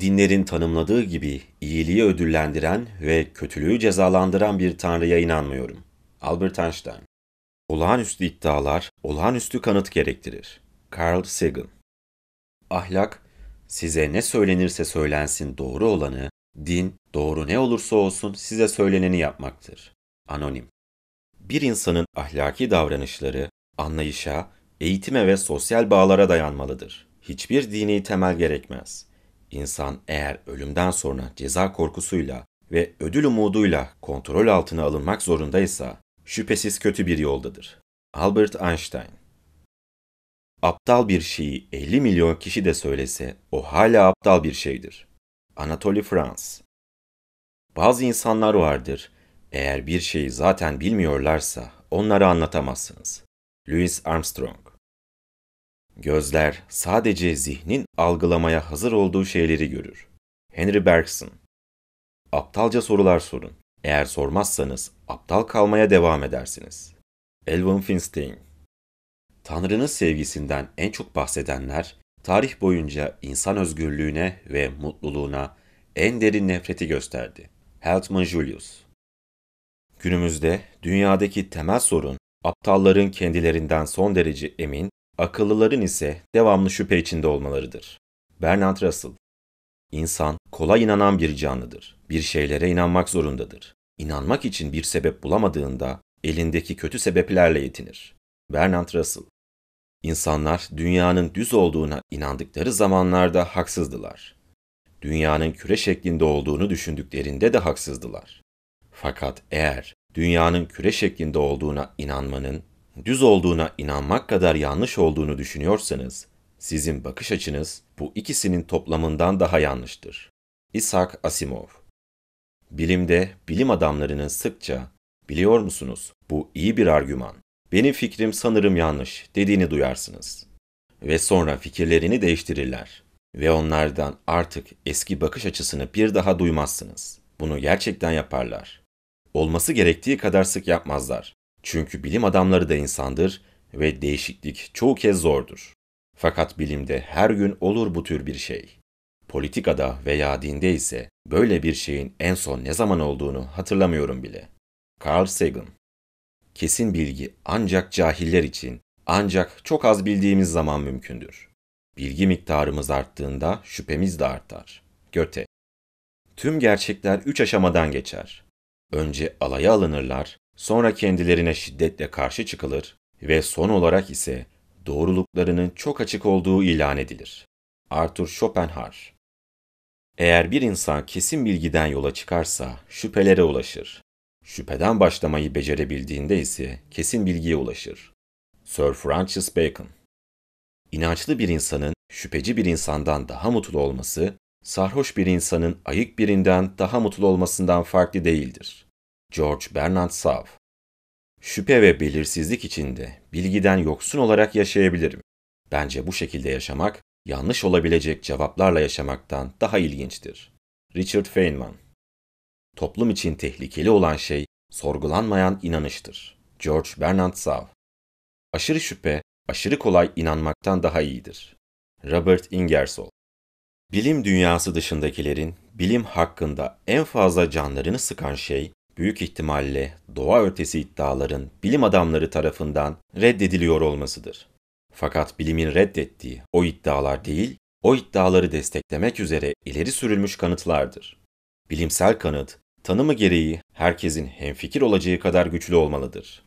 dinlerin tanımladığı gibi iyiliği ödüllendiren ve kötülüğü cezalandıran bir tanrıya inanmıyorum. Albert Einstein Olağanüstü iddialar, olağanüstü kanıt gerektirir. Carl Sagan Ahlak, size ne söylenirse söylensin doğru olanı, din, doğru ne olursa olsun size söyleneni yapmaktır. Anonim Bir insanın ahlaki davranışları, anlayışa, eğitime ve sosyal bağlara dayanmalıdır. Hiçbir dini temel gerekmez. İnsan eğer ölümden sonra ceza korkusuyla ve ödül umuduyla kontrol altına alınmak zorundaysa, şüphesiz kötü bir yoldadır. Albert Einstein Aptal bir şeyi 50 milyon kişi de söylese o hala aptal bir şeydir. Anatoly Frans Bazı insanlar vardır, eğer bir şeyi zaten bilmiyorlarsa onları anlatamazsınız. Louis Armstrong Gözler sadece zihnin algılamaya hazır olduğu şeyleri görür. Henry Bergson Aptalca sorular sorun. Eğer sormazsanız aptal kalmaya devam edersiniz. Elvin Finstein Tanrı'nın sevgisinden en çok bahsedenler, tarih boyunca insan özgürlüğüne ve mutluluğuna en derin nefreti gösterdi. Heltman Julius Günümüzde dünyadaki temel sorun, aptalların kendilerinden son derece emin, akıllıların ise devamlı şüphe içinde olmalarıdır. Bernard Russell İnsan kolay inanan bir canlıdır. Bir şeylere inanmak zorundadır. İnanmak için bir sebep bulamadığında elindeki kötü sebeplerle yetinir. Bernard Russell İnsanlar dünyanın düz olduğuna inandıkları zamanlarda haksızdılar. Dünyanın küre şeklinde olduğunu düşündüklerinde de haksızdılar. Fakat eğer dünyanın küre şeklinde olduğuna inanmanın düz olduğuna inanmak kadar yanlış olduğunu düşünüyorsanız, sizin bakış açınız bu ikisinin toplamından daha yanlıştır. Isaac Asimov Bilimde bilim adamlarının sıkça, biliyor musunuz bu iyi bir argüman, benim fikrim sanırım yanlış dediğini duyarsınız. Ve sonra fikirlerini değiştirirler. Ve onlardan artık eski bakış açısını bir daha duymazsınız. Bunu gerçekten yaparlar. Olması gerektiği kadar sık yapmazlar. Çünkü bilim adamları da insandır ve değişiklik çoğu kez zordur. Fakat bilimde her gün olur bu tür bir şey. Politikada veya dinde ise böyle bir şeyin en son ne zaman olduğunu hatırlamıyorum bile. Carl Sagan Kesin bilgi ancak cahiller için, ancak çok az bildiğimiz zaman mümkündür. Bilgi miktarımız arttığında şüphemiz de artar. Göte Tüm gerçekler üç aşamadan geçer. Önce alaya alınırlar, sonra kendilerine şiddetle karşı çıkılır ve son olarak ise doğruluklarının çok açık olduğu ilan edilir. Arthur Schopenhauer Eğer bir insan kesin bilgiden yola çıkarsa şüphelere ulaşır. Şüpheden başlamayı becerebildiğinde ise kesin bilgiye ulaşır. Sir Francis Bacon İnançlı bir insanın şüpheci bir insandan daha mutlu olması, sarhoş bir insanın ayık birinden daha mutlu olmasından farklı değildir. George Bernard Shaw Şüphe ve belirsizlik içinde bilgiden yoksun olarak yaşayabilirim. Bence bu şekilde yaşamak, yanlış olabilecek cevaplarla yaşamaktan daha ilginçtir. Richard Feynman Toplum için tehlikeli olan şey, sorgulanmayan inanıştır. George Bernard Shaw Aşırı şüphe, aşırı kolay inanmaktan daha iyidir. Robert Ingersoll Bilim dünyası dışındakilerin bilim hakkında en fazla canlarını sıkan şey, büyük ihtimalle doğa ötesi iddiaların bilim adamları tarafından reddediliyor olmasıdır. Fakat bilimin reddettiği o iddialar değil, o iddiaları desteklemek üzere ileri sürülmüş kanıtlardır. Bilimsel kanıt, tanımı gereği herkesin hemfikir olacağı kadar güçlü olmalıdır.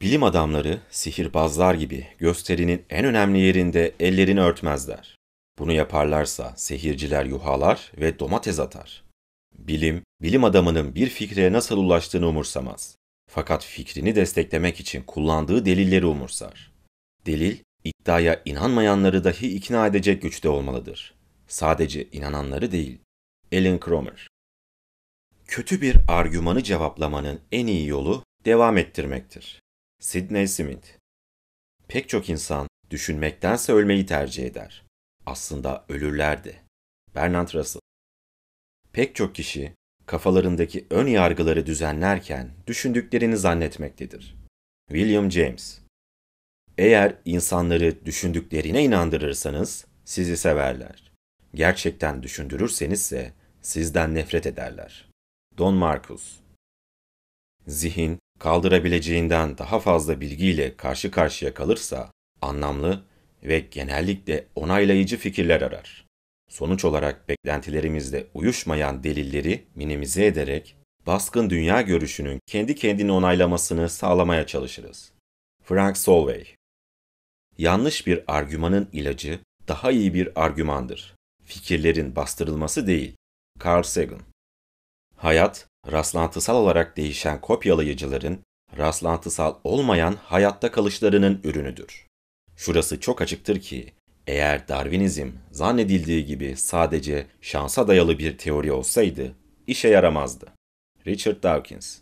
Bilim adamları sihirbazlar gibi gösterinin en önemli yerinde ellerini örtmezler. Bunu yaparlarsa sehirciler yuhalar ve domates atar. Bilim, bilim adamının bir fikre nasıl ulaştığını umursamaz. Fakat fikrini desteklemek için kullandığı delilleri umursar. Delil, iddiaya inanmayanları dahi ikna edecek güçte olmalıdır. Sadece inananları değil. Ellen Cromer Kötü bir argümanı cevaplamanın en iyi yolu devam ettirmektir. Sidney Smith Pek çok insan düşünmektense ölmeyi tercih eder. Aslında ölürlerdi. Bernard Russell Pek çok kişi kafalarındaki ön yargıları düzenlerken düşündüklerini zannetmektedir. William James Eğer insanları düşündüklerine inandırırsanız sizi severler. gerçekten düşündürürsenizse sizden nefret ederler. Don Marcus Zihin, kaldırabileceğinden daha fazla bilgiyle karşı karşıya kalırsa, anlamlı ve genellikle onaylayıcı fikirler arar. Sonuç olarak beklentilerimizle uyuşmayan delilleri minimize ederek baskın dünya görüşünün kendi kendini onaylamasını sağlamaya çalışırız. Frank Solvay Yanlış bir argümanın ilacı daha iyi bir argümandır. Fikirlerin bastırılması değil. Carl Sagan Hayat, rastlantısal olarak değişen kopyalayıcıların rastlantısal olmayan hayatta kalışlarının ürünüdür. Şurası çok açıktır ki eğer Darwinizm zannedildiği gibi sadece şansa dayalı bir teori olsaydı işe yaramazdı. Richard Dawkins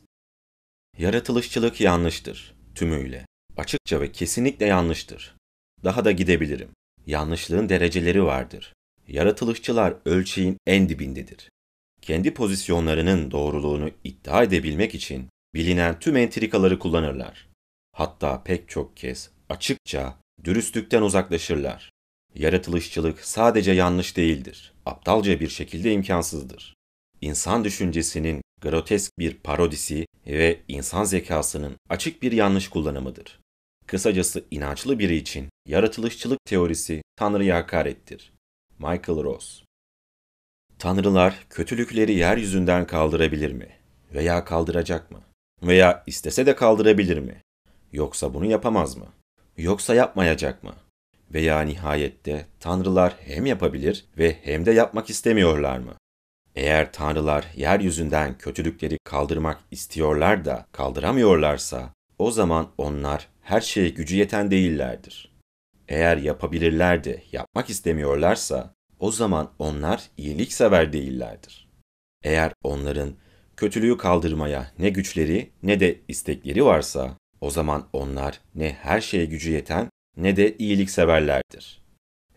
Yaratılışçılık yanlıştır tümüyle. Açıkça ve kesinlikle yanlıştır. Daha da gidebilirim. Yanlışlığın dereceleri vardır. Yaratılışçılar ölçeğin en dibindedir. Kendi pozisyonlarının doğruluğunu iddia edebilmek için bilinen tüm entrikaları kullanırlar. Hatta pek çok kez açıkça dürüstlükten uzaklaşırlar. Yaratılışçılık sadece yanlış değildir, aptalca bir şekilde imkansızdır. İnsan düşüncesinin grotesk bir parodisi ve insan zekasının açık bir yanlış kullanımıdır. Kısacası inançlı biri için yaratılışçılık teorisi Tanrı'ya hakarettir. Michael Ross Tanrılar kötülükleri yeryüzünden kaldırabilir mi? Veya kaldıracak mı? Veya istese de kaldırabilir mi? Yoksa bunu yapamaz mı? Yoksa yapmayacak mı? Veya nihayette tanrılar hem yapabilir ve hem de yapmak istemiyorlar mı? Eğer tanrılar yeryüzünden kötülükleri kaldırmak istiyorlar da kaldıramıyorlarsa o zaman onlar her şeye gücü yeten değillerdir. Eğer yapabilirler de yapmak istemiyorlarsa o zaman onlar iyiliksever değillerdir. Eğer onların kötülüğü kaldırmaya ne güçleri ne de istekleri varsa o zaman onlar ne her şeye gücü yeten ne de iyilikseverlerdir.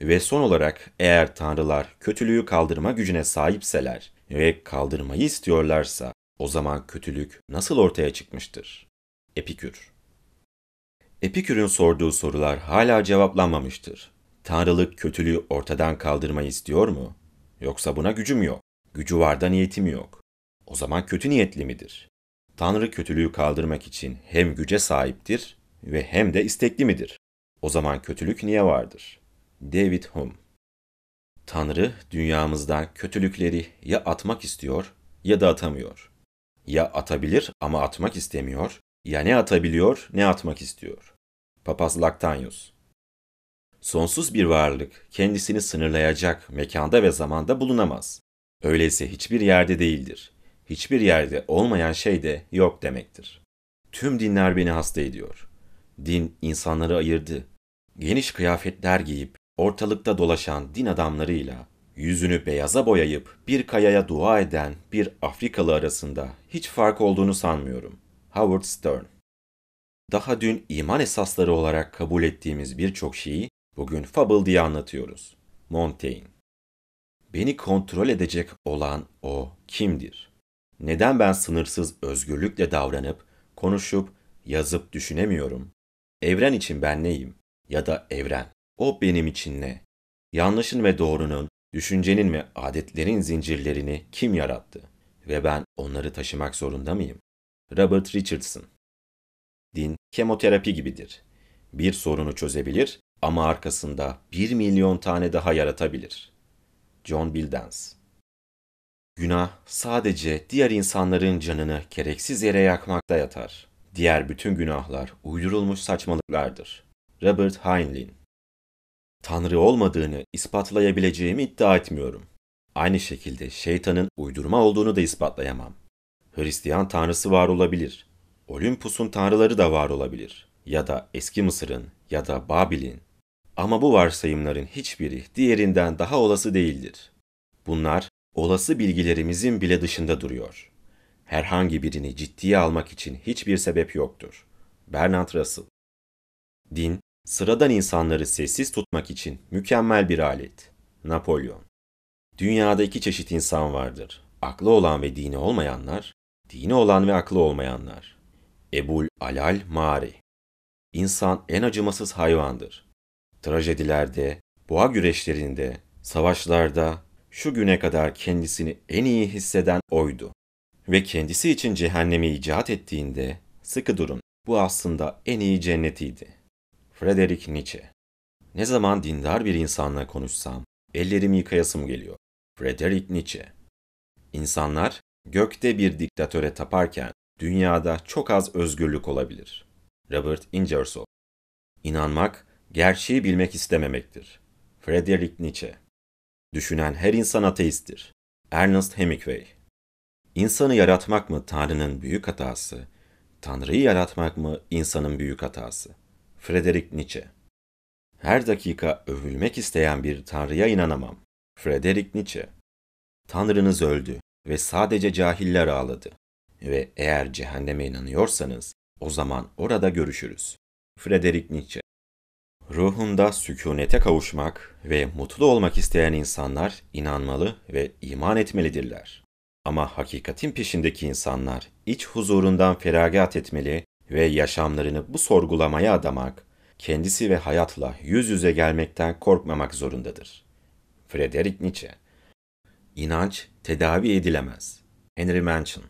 Ve son olarak eğer tanrılar kötülüğü kaldırma gücüne sahipseler ve kaldırmayı istiyorlarsa o zaman kötülük nasıl ortaya çıkmıştır? Epikür Epikür'ün sorduğu sorular hala cevaplanmamıştır. Tanrılık kötülüğü ortadan kaldırmayı istiyor mu? Yoksa buna gücüm yok. Gücü var da niyetim yok. O zaman kötü niyetli midir? Tanrı kötülüğü kaldırmak için hem güce sahiptir ve hem de istekli midir? O zaman kötülük niye vardır? David Hume Tanrı dünyamızdan kötülükleri ya atmak istiyor ya da atamıyor. Ya atabilir ama atmak istemiyor, ya ne atabiliyor ne atmak istiyor. Papaz Lactanius Sonsuz bir varlık kendisini sınırlayacak mekanda ve zamanda bulunamaz. Öyleyse hiçbir yerde değildir. Hiçbir yerde olmayan şey de yok demektir. Tüm dinler beni hasta ediyor. Din insanları ayırdı. Geniş kıyafetler giyip ortalıkta dolaşan din adamlarıyla yüzünü beyaza boyayıp bir kayaya dua eden bir Afrikalı arasında hiç fark olduğunu sanmıyorum. Howard Stern Daha dün iman esasları olarak kabul ettiğimiz birçok şeyi bugün fable diye anlatıyoruz. Montaigne Beni kontrol edecek olan o kimdir? Neden ben sınırsız özgürlükle davranıp, konuşup, yazıp düşünemiyorum? Evren için ben neyim? Ya da evren, o benim için ne? Yanlışın ve doğrunun, düşüncenin ve adetlerin zincirlerini kim yarattı? Ve ben onları taşımak zorunda mıyım? Robert Richardson Din, kemoterapi gibidir. Bir sorunu çözebilir ama arkasında bir milyon tane daha yaratabilir. John Bildens Günah sadece diğer insanların canını gereksiz yere yakmakta yatar. Diğer bütün günahlar uydurulmuş saçmalıklardır. Robert Heinlein Tanrı olmadığını ispatlayabileceğimi iddia etmiyorum. Aynı şekilde şeytanın uydurma olduğunu da ispatlayamam. Hristiyan tanrısı var olabilir. Olympus'un tanrıları da var olabilir. Ya da eski Mısır'ın ya da Babil'in. Ama bu varsayımların hiçbiri diğerinden daha olası değildir. Bunlar olası bilgilerimizin bile dışında duruyor. Herhangi birini ciddiye almak için hiçbir sebep yoktur. Bernard Russell Din, sıradan insanları sessiz tutmak için mükemmel bir alet. Napolyon Dünyada iki çeşit insan vardır. Aklı olan ve dini olmayanlar, dini olan ve aklı olmayanlar. Ebul Alal Mari İnsan en acımasız hayvandır. Trajedilerde, boğa güreşlerinde, Savaşlarda şu güne kadar kendisini en iyi hisseden oydu. Ve kendisi için cehennemi icat ettiğinde, sıkı durun, bu aslında en iyi cennetiydi. Friedrich Nietzsche Ne zaman dindar bir insanla konuşsam, ellerimi yıkayasım geliyor. Friedrich Nietzsche İnsanlar gökte bir diktatöre taparken dünyada çok az özgürlük olabilir. Robert Ingersoll İnanmak, gerçeği bilmek istememektir. Friedrich Nietzsche Düşünen her insan ateisttir. Ernest Hemingway İnsanı yaratmak mı Tanrı'nın büyük hatası, Tanrı'yı yaratmak mı insanın büyük hatası? Friedrich Nietzsche Her dakika övülmek isteyen bir Tanrı'ya inanamam. Friedrich Nietzsche Tanrınız öldü ve sadece cahiller ağladı. Ve eğer cehenneme inanıyorsanız o zaman orada görüşürüz. Friedrich Nietzsche Ruhunda sükunete kavuşmak ve mutlu olmak isteyen insanlar inanmalı ve iman etmelidirler. Ama hakikatin peşindeki insanlar iç huzurundan feragat etmeli ve yaşamlarını bu sorgulamaya adamak, kendisi ve hayatla yüz yüze gelmekten korkmamak zorundadır. Friedrich Nietzsche İnanç tedavi edilemez. Henry Mansion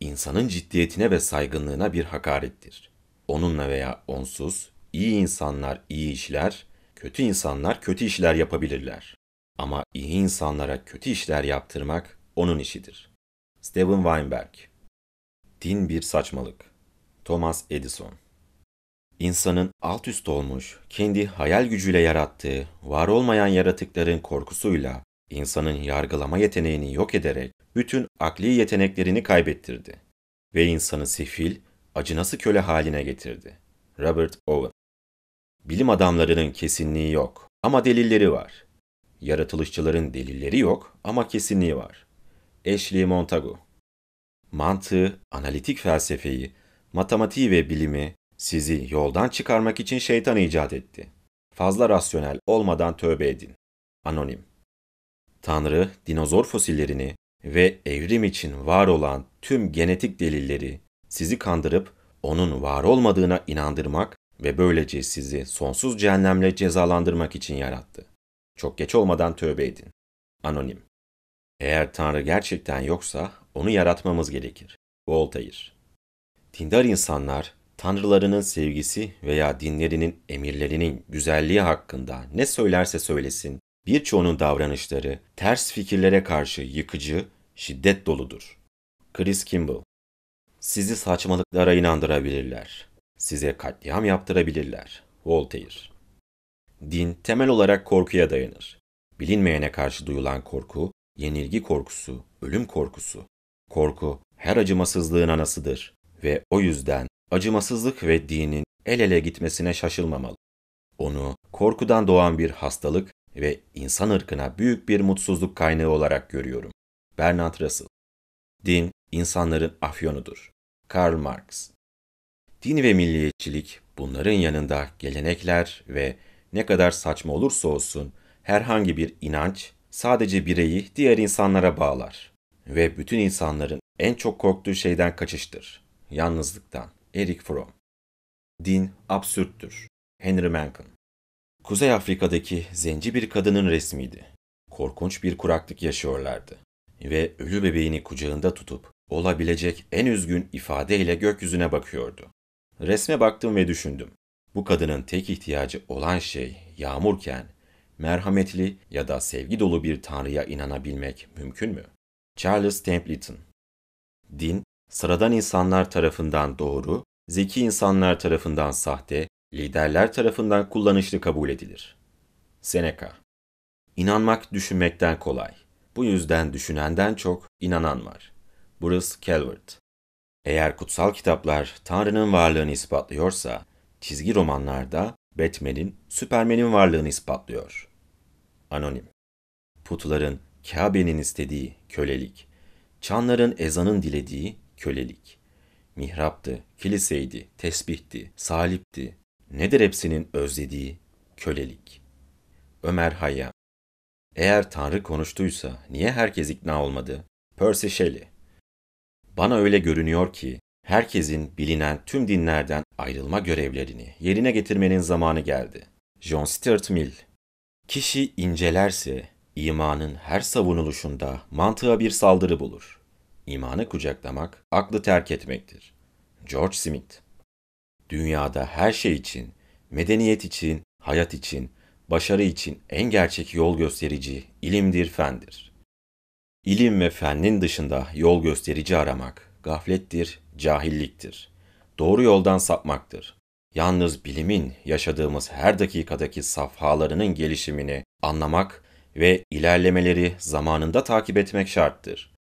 İnsanın ciddiyetine ve saygınlığına bir hakarettir. Onunla veya onsuz iyi insanlar iyi işler, kötü insanlar kötü işler yapabilirler. Ama iyi insanlara kötü işler yaptırmak onun işidir. Steven Weinberg Din bir saçmalık. Thomas Edison İnsanın alt üst olmuş, kendi hayal gücüyle yarattığı, var olmayan yaratıkların korkusuyla insanın yargılama yeteneğini yok ederek bütün akli yeteneklerini kaybettirdi ve insanı sefil, acınası köle haline getirdi. Robert Owen Bilim adamlarının kesinliği yok ama delilleri var. Yaratılışçıların delilleri yok ama kesinliği var. Ashley Montagu Mantığı, analitik felsefeyi, matematiği ve bilimi sizi yoldan çıkarmak için şeytan icat etti. Fazla rasyonel olmadan tövbe edin. Anonim Tanrı, dinozor fosillerini ve evrim için var olan tüm genetik delilleri sizi kandırıp onun var olmadığına inandırmak ve böylece sizi sonsuz cehennemle cezalandırmak için yarattı. Çok geç olmadan tövbe edin. Anonim Eğer Tanrı gerçekten yoksa onu yaratmamız gerekir. Voltaire Dindar insanlar, tanrılarının sevgisi veya dinlerinin emirlerinin güzelliği hakkında ne söylerse söylesin, birçoğunun davranışları ters fikirlere karşı yıkıcı, şiddet doludur. Chris Kimball Sizi saçmalıklara inandırabilirler. Size katliam yaptırabilirler. Voltaire Din temel olarak korkuya dayanır. Bilinmeyene karşı duyulan korku, yenilgi korkusu, ölüm korkusu. Korku her acımasızlığın anasıdır ve o yüzden acımasızlık ve dinin el ele gitmesine şaşılmamalı. Onu korkudan doğan bir hastalık ve insan ırkına büyük bir mutsuzluk kaynağı olarak görüyorum. Bernard Russell Din, insanların afyonudur. Karl Marx Din ve milliyetçilik bunların yanında gelenekler ve ne kadar saçma olursa olsun herhangi bir inanç sadece bireyi diğer insanlara bağlar ve bütün insanların en çok korktuğu şeyden kaçıştır. Yalnızlıktan. Eric Fromm Din absürttür. Henry Mencken Kuzey Afrika'daki zenci bir kadının resmiydi. Korkunç bir kuraklık yaşıyorlardı ve ölü bebeğini kucağında tutup olabilecek en üzgün ifadeyle gökyüzüne bakıyordu. Resme baktım ve düşündüm. Bu kadının tek ihtiyacı olan şey yağmurken merhametli ya da sevgi dolu bir tanrıya inanabilmek mümkün mü? Charles Templeton Din, sıradan insanlar tarafından doğru, zeki insanlar tarafından sahte, liderler tarafından kullanışlı kabul edilir. Seneca İnanmak düşünmekten kolay. Bu yüzden düşünenden çok inanan var. Bruce Calvert eğer kutsal kitaplar Tanrı'nın varlığını ispatlıyorsa, çizgi romanlarda Batman'in, Superman'in varlığını ispatlıyor. Anonim Putların Kabe'nin istediği kölelik, çanların ezanın dilediği kölelik. Mihraptı, kiliseydi, tesbihti, salipti. Nedir hepsinin özlediği kölelik. Ömer Hayyam Eğer Tanrı konuştuysa niye herkes ikna olmadı? Percy Shelley bana öyle görünüyor ki herkesin bilinen tüm dinlerden ayrılma görevlerini yerine getirmenin zamanı geldi. John Stuart Mill Kişi incelerse imanın her savunuluşunda mantığa bir saldırı bulur. İmanı kucaklamak, aklı terk etmektir. George Smith Dünyada her şey için, medeniyet için, hayat için, başarı için en gerçek yol gösterici ilimdir, fendir. İlim ve fennin dışında yol gösterici aramak gaflettir, cahilliktir. Doğru yoldan sapmaktır. Yalnız bilimin yaşadığımız her dakikadaki safhalarının gelişimini anlamak ve ilerlemeleri zamanında takip etmek şarttır.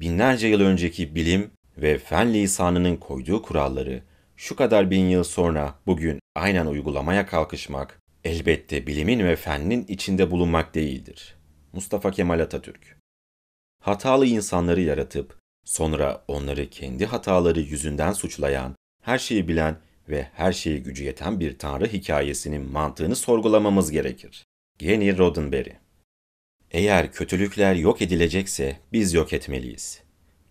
Binlerce yıl önceki bilim ve fen lisanının koyduğu kuralları şu kadar bin yıl sonra bugün aynen uygulamaya kalkışmak elbette bilimin ve fennin içinde bulunmak değildir. Mustafa Kemal Atatürk Hatalı insanları yaratıp sonra onları kendi hataları yüzünden suçlayan, her şeyi bilen ve her şeyi gücü yeten bir tanrı hikayesinin mantığını sorgulamamız gerekir. Geni Roddenberry Eğer kötülükler yok edilecekse biz yok etmeliyiz.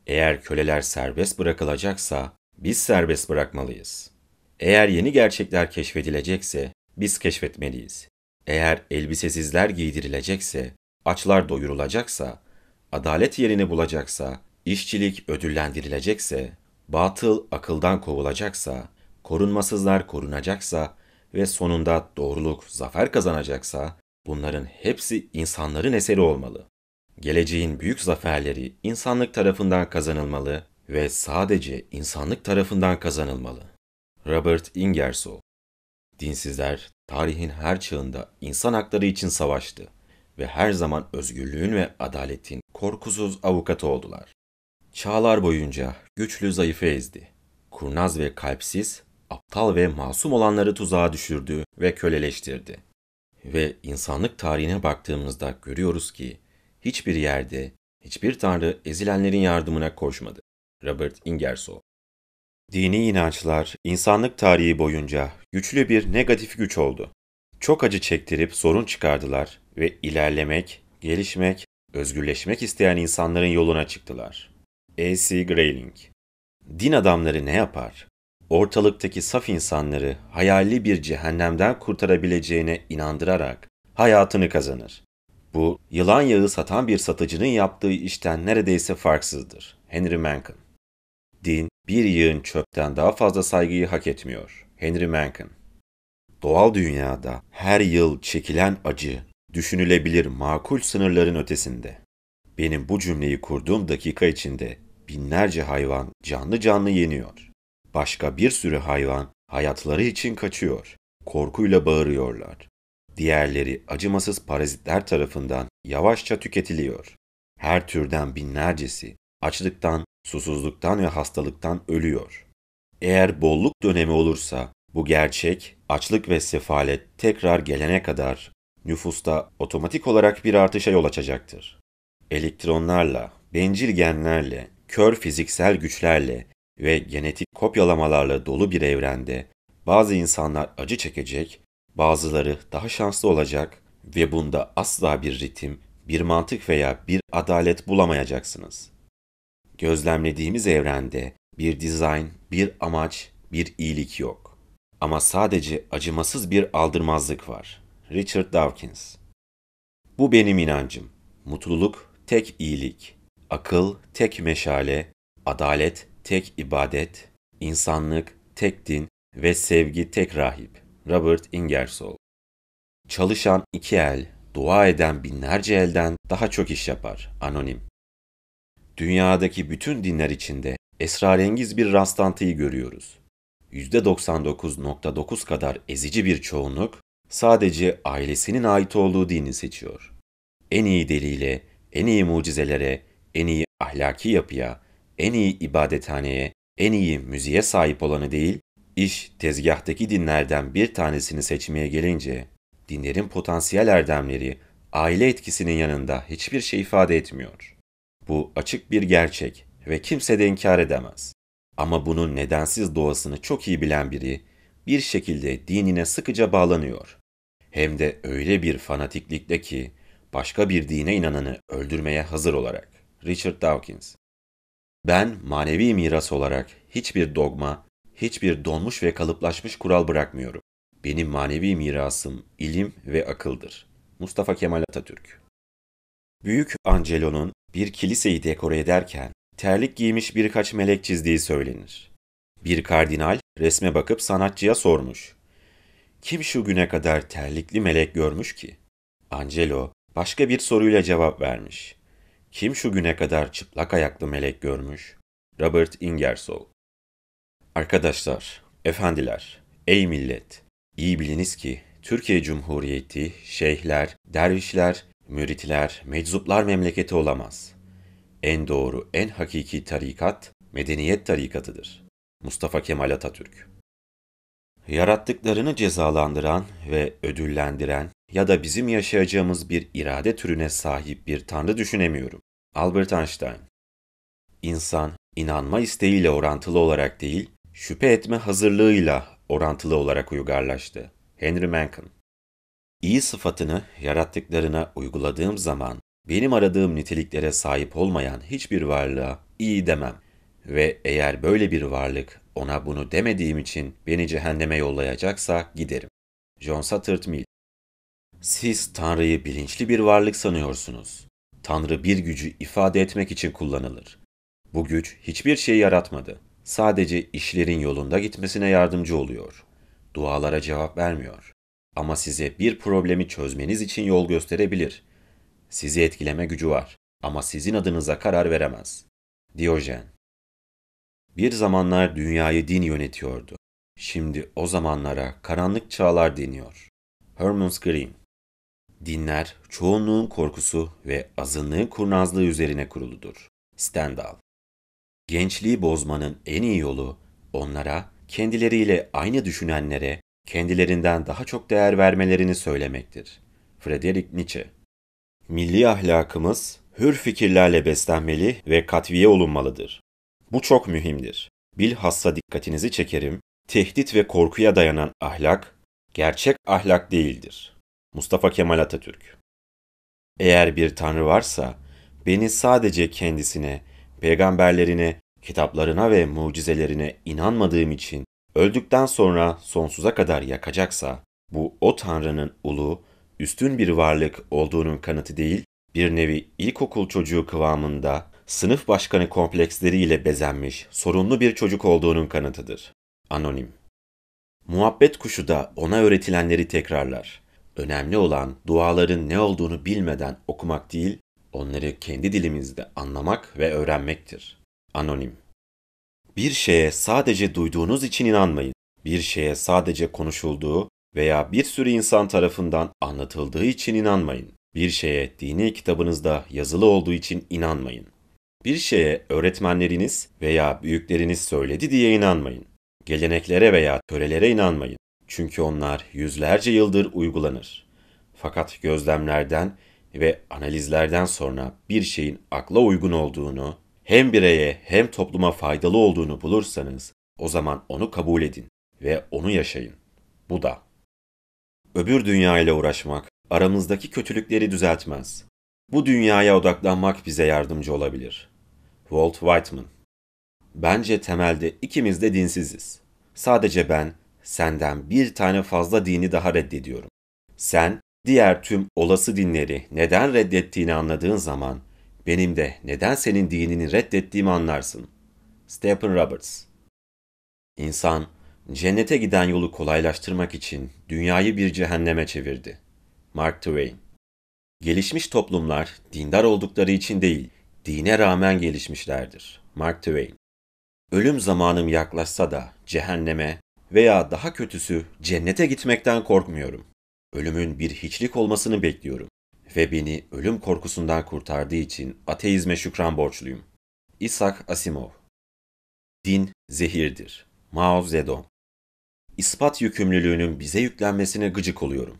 Eğer köleler serbest bırakılacaksa biz serbest bırakmalıyız. Eğer yeni gerçekler keşfedilecekse biz keşfetmeliyiz. Eğer elbisesizler giydirilecekse, açlar doyurulacaksa, adalet yerini bulacaksa, işçilik ödüllendirilecekse, batıl akıldan kovulacaksa, korunmasızlar korunacaksa ve sonunda doğruluk zafer kazanacaksa, bunların hepsi insanların eseri olmalı. Geleceğin büyük zaferleri insanlık tarafından kazanılmalı ve sadece insanlık tarafından kazanılmalı. Robert Ingersoll Dinsizler tarihin her çağında insan hakları için savaştı ve her zaman özgürlüğün ve adaletin korkusuz avukatı oldular. Çağlar boyunca güçlü zayıfı ezdi. Kurnaz ve kalpsiz, aptal ve masum olanları tuzağa düşürdü ve köleleştirdi. Ve insanlık tarihine baktığımızda görüyoruz ki hiçbir yerde hiçbir tanrı ezilenlerin yardımına koşmadı. Robert Ingersoll Dini inançlar insanlık tarihi boyunca güçlü bir negatif güç oldu. Çok acı çektirip sorun çıkardılar ve ilerlemek, gelişmek, özgürleşmek isteyen insanların yoluna çıktılar. A.C. Grayling Din adamları ne yapar? Ortalıktaki saf insanları hayali bir cehennemden kurtarabileceğine inandırarak hayatını kazanır. Bu, yılan yağı satan bir satıcının yaptığı işten neredeyse farksızdır. Henry Mencken Din, bir yığın çöpten daha fazla saygıyı hak etmiyor. Henry Mencken Doğal dünyada her yıl çekilen acı, düşünülebilir makul sınırların ötesinde. Benim bu cümleyi kurduğum dakika içinde binlerce hayvan canlı canlı yeniyor. Başka bir sürü hayvan hayatları için kaçıyor. Korkuyla bağırıyorlar. Diğerleri acımasız parazitler tarafından yavaşça tüketiliyor. Her türden binlercesi açlıktan, susuzluktan ve hastalıktan ölüyor. Eğer bolluk dönemi olursa bu gerçek açlık ve sefalet tekrar gelene kadar nüfusta otomatik olarak bir artışa yol açacaktır. Elektronlarla, bencil genlerle, kör fiziksel güçlerle ve genetik kopyalamalarla dolu bir evrende bazı insanlar acı çekecek, bazıları daha şanslı olacak ve bunda asla bir ritim, bir mantık veya bir adalet bulamayacaksınız. Gözlemlediğimiz evrende bir dizayn, bir amaç, bir iyilik yok. Ama sadece acımasız bir aldırmazlık var. Richard Dawkins Bu benim inancım. Mutluluk tek iyilik, akıl tek meşale, adalet tek ibadet, insanlık tek din ve sevgi tek rahip. Robert Ingersoll Çalışan iki el, dua eden binlerce elden daha çok iş yapar. Anonim Dünyadaki bütün dinler içinde esrarengiz bir rastlantıyı görüyoruz. %99.9 kadar ezici bir çoğunluk sadece ailesinin ait olduğu dini seçiyor. En iyi deliyle, en iyi mucizelere, en iyi ahlaki yapıya, en iyi ibadethaneye, en iyi müziğe sahip olanı değil, iş tezgahtaki dinlerden bir tanesini seçmeye gelince, dinlerin potansiyel erdemleri aile etkisinin yanında hiçbir şey ifade etmiyor. Bu açık bir gerçek ve kimse de inkar edemez. Ama bunun nedensiz doğasını çok iyi bilen biri bir şekilde dinine sıkıca bağlanıyor. Hem de öyle bir fanatiklikle ki başka bir dine inananı öldürmeye hazır olarak. Richard Dawkins Ben manevi miras olarak hiçbir dogma, hiçbir donmuş ve kalıplaşmış kural bırakmıyorum. Benim manevi mirasım ilim ve akıldır. Mustafa Kemal Atatürk Büyük Angelo'nun bir kiliseyi dekore ederken terlik giymiş birkaç melek çizdiği söylenir. Bir kardinal resme bakıp sanatçıya sormuş. Kim şu güne kadar terlikli melek görmüş ki? Angelo başka bir soruyla cevap vermiş. Kim şu güne kadar çıplak ayaklı melek görmüş? Robert Ingersoll Arkadaşlar, efendiler, ey millet! İyi biliniz ki Türkiye Cumhuriyeti şeyhler, dervişler, müritler, meczuplar memleketi olamaz. En doğru, en hakiki tarikat medeniyet tarikatıdır. Mustafa Kemal Atatürk Yarattıklarını cezalandıran ve ödüllendiren ya da bizim yaşayacağımız bir irade türüne sahip bir tanrı düşünemiyorum. Albert Einstein İnsan, inanma isteğiyle orantılı olarak değil, şüphe etme hazırlığıyla orantılı olarak uygarlaştı. Henry Mencken İyi sıfatını yarattıklarına uyguladığım zaman benim aradığım niteliklere sahip olmayan hiçbir varlığa iyi demem. Ve eğer böyle bir varlık ona bunu demediğim için beni cehenneme yollayacaksa giderim. John Stuart Mill Siz Tanrı'yı bilinçli bir varlık sanıyorsunuz. Tanrı bir gücü ifade etmek için kullanılır. Bu güç hiçbir şey yaratmadı. Sadece işlerin yolunda gitmesine yardımcı oluyor. Dualara cevap vermiyor. Ama size bir problemi çözmeniz için yol gösterebilir. Sizi etkileme gücü var ama sizin adınıza karar veremez. Diyojen Bir zamanlar dünyayı din yönetiyordu. Şimdi o zamanlara karanlık çağlar deniyor. Herman's Green Dinler çoğunluğun korkusu ve azınlığın kurnazlığı üzerine kuruludur. Stendhal Gençliği bozmanın en iyi yolu onlara, kendileriyle aynı düşünenlere, kendilerinden daha çok değer vermelerini söylemektir. Friedrich Nietzsche Milli ahlakımız hür fikirlerle beslenmeli ve katviye olunmalıdır. Bu çok mühimdir. Bilhassa dikkatinizi çekerim, tehdit ve korkuya dayanan ahlak, gerçek ahlak değildir. Mustafa Kemal Atatürk Eğer bir tanrı varsa, beni sadece kendisine, peygamberlerine, kitaplarına ve mucizelerine inanmadığım için öldükten sonra sonsuza kadar yakacaksa, bu o Tanrı'nın ulu, üstün bir varlık olduğunun kanıtı değil, bir nevi ilkokul çocuğu kıvamında sınıf başkanı kompleksleriyle bezenmiş sorunlu bir çocuk olduğunun kanıtıdır. Anonim Muhabbet kuşu da ona öğretilenleri tekrarlar. Önemli olan duaların ne olduğunu bilmeden okumak değil, onları kendi dilimizde anlamak ve öğrenmektir. Anonim Bir şeye sadece duyduğunuz için inanmayın. Bir şeye sadece konuşulduğu veya bir sürü insan tarafından anlatıldığı için inanmayın. Bir şeye dini kitabınızda yazılı olduğu için inanmayın. Bir şeye öğretmenleriniz veya büyükleriniz söyledi diye inanmayın. Geleneklere veya törelere inanmayın. Çünkü onlar yüzlerce yıldır uygulanır. Fakat gözlemlerden ve analizlerden sonra bir şeyin akla uygun olduğunu, hem bireye hem topluma faydalı olduğunu bulursanız o zaman onu kabul edin ve onu yaşayın. Bu da. Öbür dünya ile uğraşmak aramızdaki kötülükleri düzeltmez. Bu dünyaya odaklanmak bize yardımcı olabilir. Walt Whiteman Bence temelde ikimiz de dinsiziz. Sadece ben senden bir tane fazla dini daha reddediyorum. Sen diğer tüm olası dinleri neden reddettiğini anladığın zaman benim de neden senin dinini reddettiğimi anlarsın. Stephen Roberts İnsan, cennete giden yolu kolaylaştırmak için dünyayı bir cehenneme çevirdi. Mark Twain Gelişmiş toplumlar dindar oldukları için değil, dine rağmen gelişmişlerdir. Mark Twain Ölüm zamanım yaklaşsa da cehenneme veya daha kötüsü cennete gitmekten korkmuyorum. Ölümün bir hiçlik olmasını bekliyorum ve beni ölüm korkusundan kurtardığı için ateizme şükran borçluyum. Isaac Asimov Din zehirdir. Mao Zedong İspat yükümlülüğünün bize yüklenmesine gıcık oluyorum.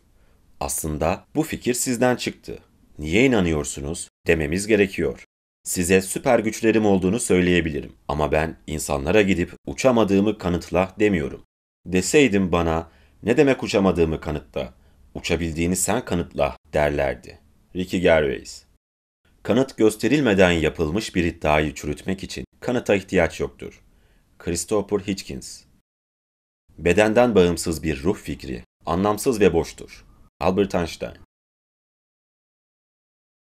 Aslında bu fikir sizden çıktı. Niye inanıyorsunuz dememiz gerekiyor. Size süper güçlerim olduğunu söyleyebilirim ama ben insanlara gidip uçamadığımı kanıtla demiyorum. Deseydim bana ne demek uçamadığımı kanıtla, uçabildiğini sen kanıtla derlerdi. Ricky Gervais Kanıt gösterilmeden yapılmış bir iddiayı çürütmek için kanıta ihtiyaç yoktur. Christopher Hitchens Bedenden bağımsız bir ruh fikri, anlamsız ve boştur. Albert Einstein